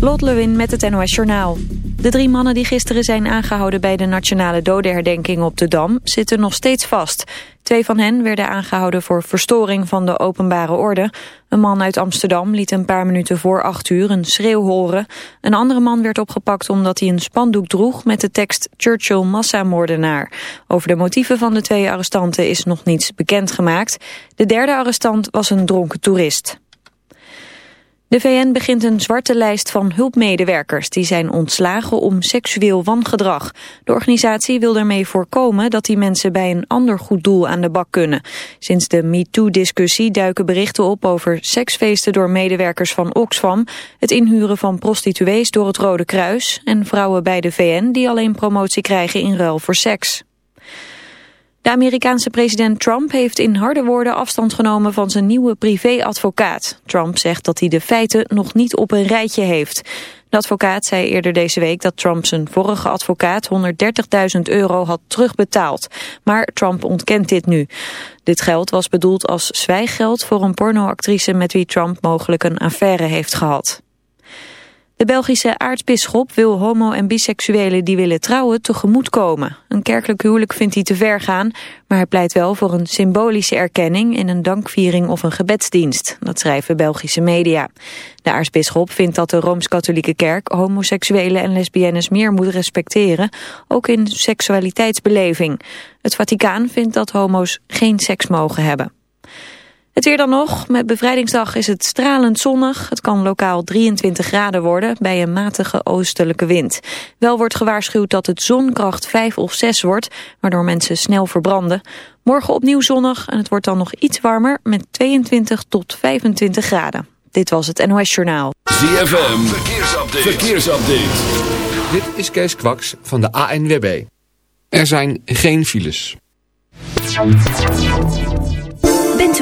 Lot Lewin met het NOS Journaal. De drie mannen die gisteren zijn aangehouden bij de nationale dodenherdenking op de Dam zitten nog steeds vast. Twee van hen werden aangehouden voor verstoring van de openbare orde. Een man uit Amsterdam liet een paar minuten voor acht uur een schreeuw horen. Een andere man werd opgepakt omdat hij een spandoek droeg met de tekst Churchill massamoordenaar. Over de motieven van de twee arrestanten is nog niets bekendgemaakt. De derde arrestant was een dronken toerist. De VN begint een zwarte lijst van hulpmedewerkers die zijn ontslagen om seksueel wangedrag. De organisatie wil daarmee voorkomen dat die mensen bij een ander goed doel aan de bak kunnen. Sinds de MeToo-discussie duiken berichten op over seksfeesten door medewerkers van Oxfam, het inhuren van prostituees door het Rode Kruis en vrouwen bij de VN die alleen promotie krijgen in ruil voor seks. De Amerikaanse president Trump heeft in harde woorden afstand genomen van zijn nieuwe privéadvocaat. Trump zegt dat hij de feiten nog niet op een rijtje heeft. De advocaat zei eerder deze week dat Trump zijn vorige advocaat 130.000 euro had terugbetaald. Maar Trump ontkent dit nu. Dit geld was bedoeld als zwijggeld voor een pornoactrice met wie Trump mogelijk een affaire heeft gehad. De Belgische aartsbisschop wil homo- en biseksuelen die willen trouwen tegemoetkomen. Een kerkelijk huwelijk vindt hij te ver gaan, maar hij pleit wel voor een symbolische erkenning in een dankviering of een gebedsdienst. Dat schrijven Belgische media. De aartsbisschop vindt dat de Rooms-Katholieke Kerk homoseksuelen en lesbiennes meer moet respecteren, ook in seksualiteitsbeleving. Het Vaticaan vindt dat homo's geen seks mogen hebben. Het weer dan nog. Met bevrijdingsdag is het stralend zonnig. Het kan lokaal 23 graden worden bij een matige oostelijke wind. Wel wordt gewaarschuwd dat het zonkracht 5 of 6 wordt, waardoor mensen snel verbranden. Morgen opnieuw zonnig en het wordt dan nog iets warmer met 22 tot 25 graden. Dit was het NOS Journaal. ZFM, verkeersupdate. verkeersupdate. Dit is Kees Kwaks van de ANWB. Er zijn geen files.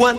one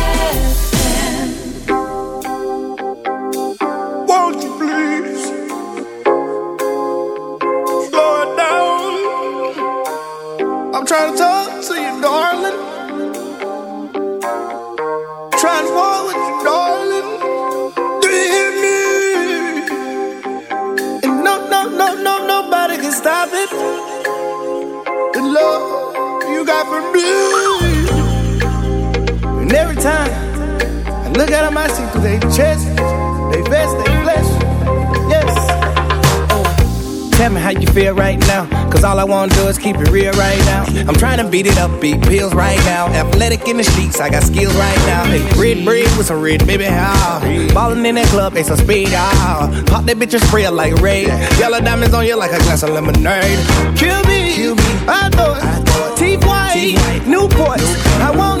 keep it real right now. I'm trying to beat it up, beat pills right now. Athletic in the sheets, I got skills right now. Hey, red bread with some red, baby, how? Ballin' in that club, they some speed, ah. Pop that bitch and spray like Ray. Yellow diamonds on you like a glass of lemonade. Kill me, Kill me. I thought, T-White, Newport. I want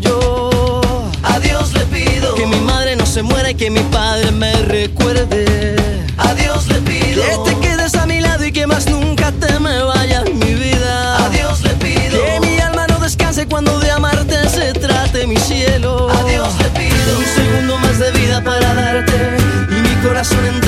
Yo a Dios le pido que mi madre no se muera y que mi padre me recuerde. A Dios le pido que te quedes a mi lado y que más nunca te me vayas, mi vida. A Dios le pido que mi alma no descanse cuando de amarte se trate mi cielo. A Dios le pido un segundo más de vida para darte y mi corazón entero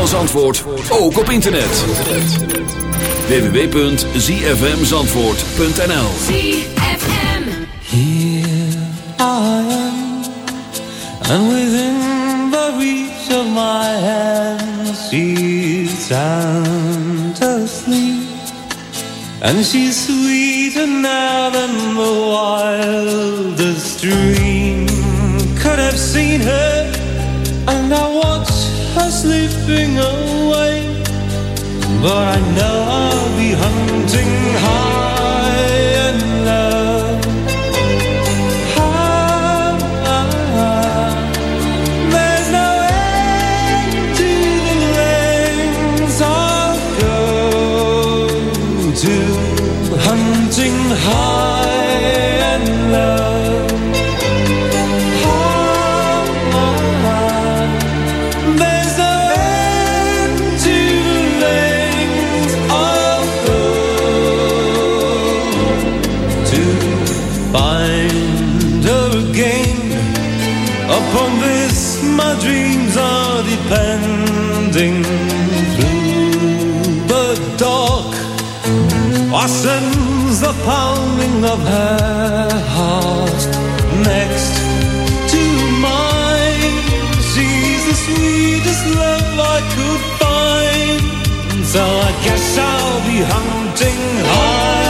van Zandvoort, ook op internet. www.zfmzandvoort.nl ZFM. Here I am and within the reach of my hand, she's sound asleep. And she's sweeter now than the wildest dream could have seen her. Her slipping away. But I know I'll be hunting high are depending through the dark. Sense the pounding of her heart next to mine. She's the sweetest love I could find. So I guess I'll be hunting high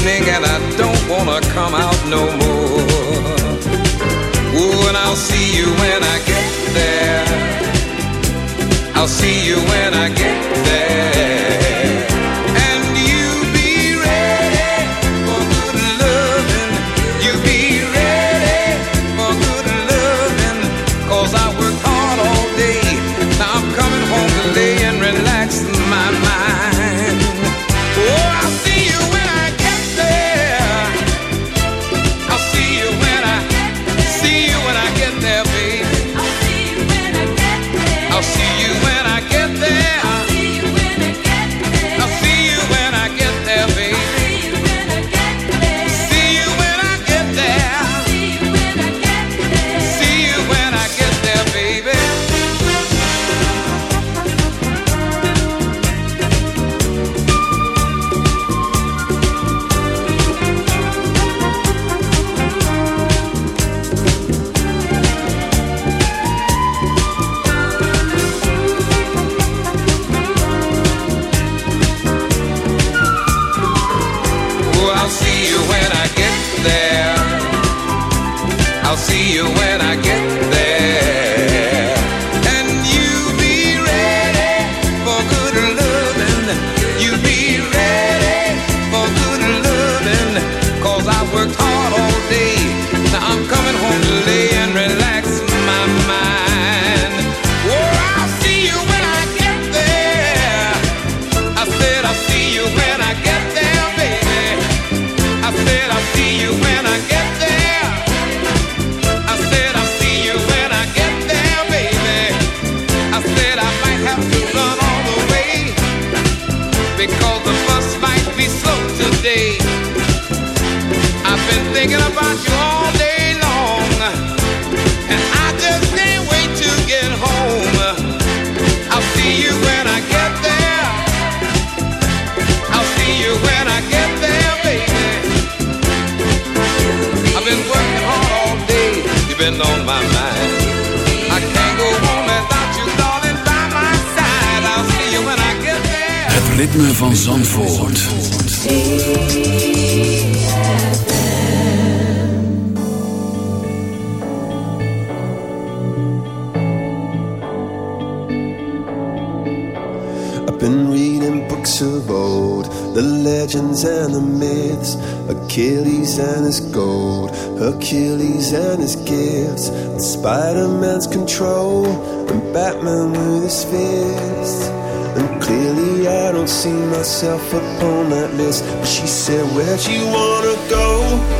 evening and I don't wanna come out no more. Ooh, and I'll see you when I get there. I'll see you when Achilles and his gifts, and Spider Man's control, and Batman with his fists. And clearly, I don't see myself upon that list. But she said, Where'd you wanna go?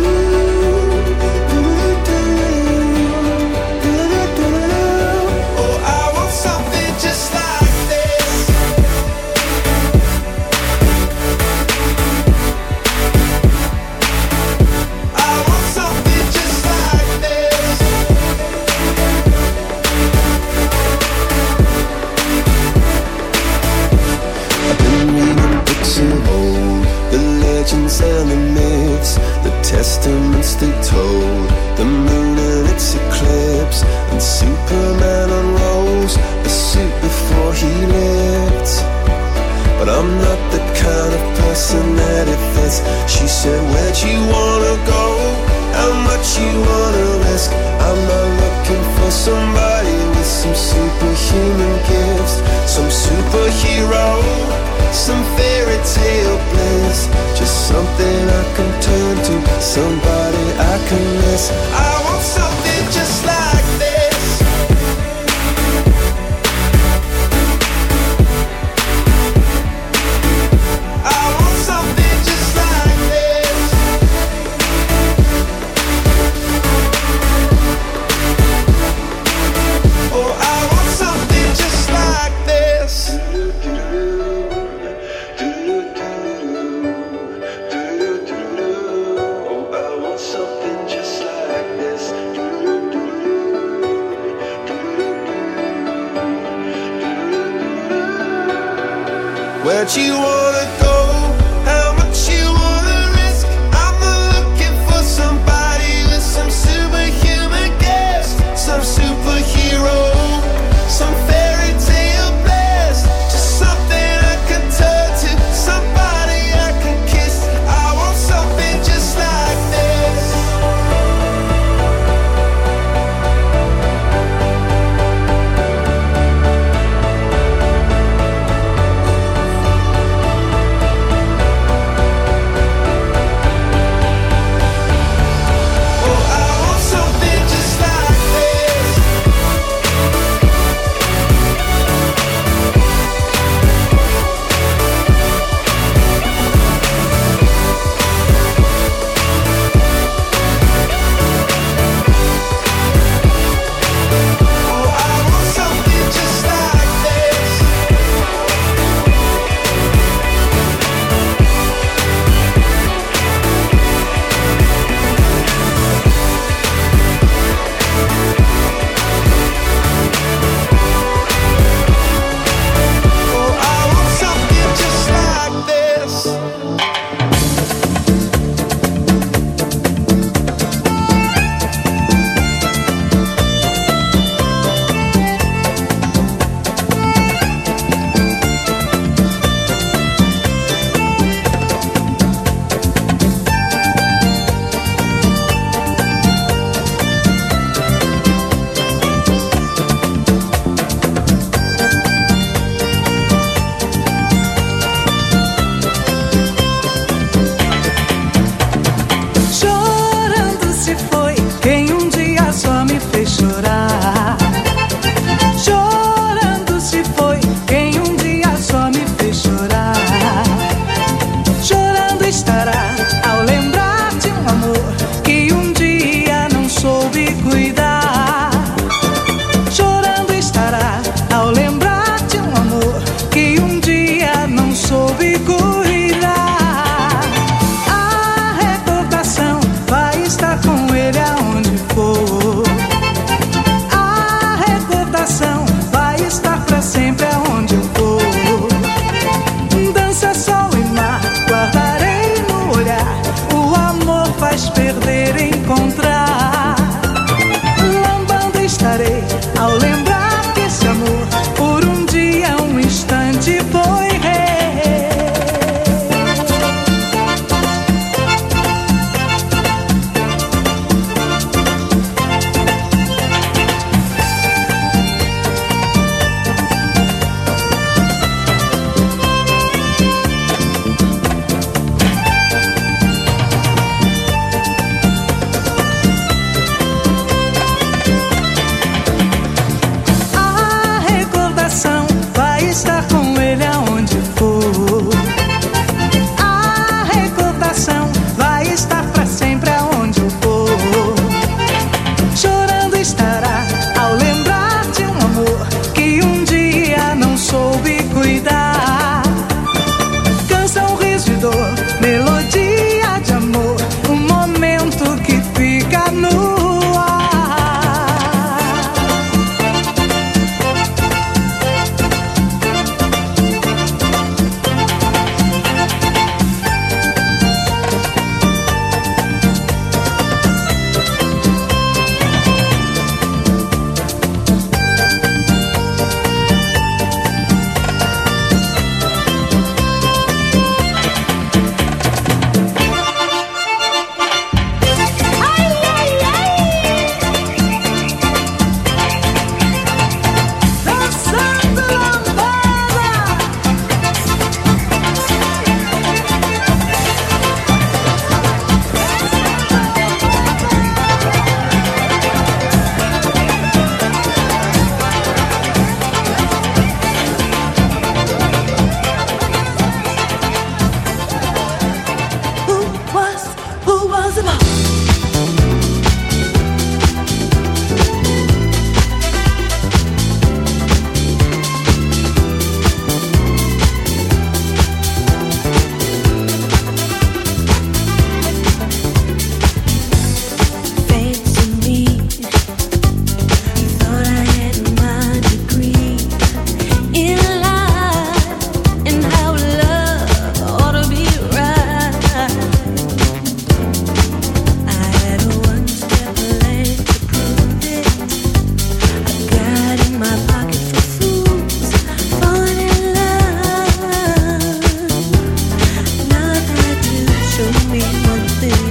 to me one thing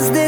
summer lasted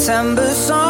September song,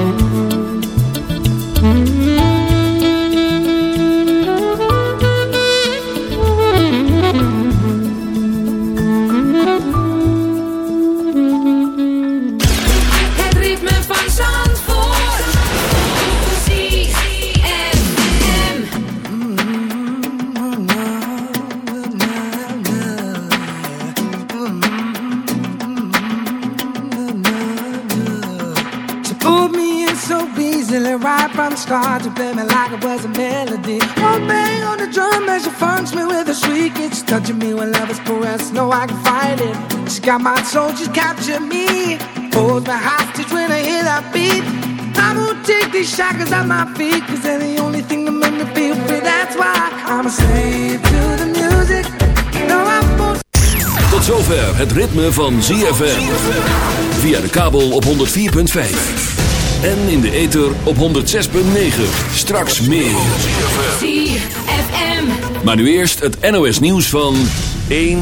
got my soul, she's captured me. Holds my hostage when I hear that beat. I won't take these shackles off my feet, cause they're the only thing that make me feel free. That's why I'm a slave to the music. No, I won't. Tot zover het ritme van ZFM. Via de kabel op 104.5. En in de ether op 106.9. Straks meer. ZFM. Maar nu eerst het NOS nieuws van 1.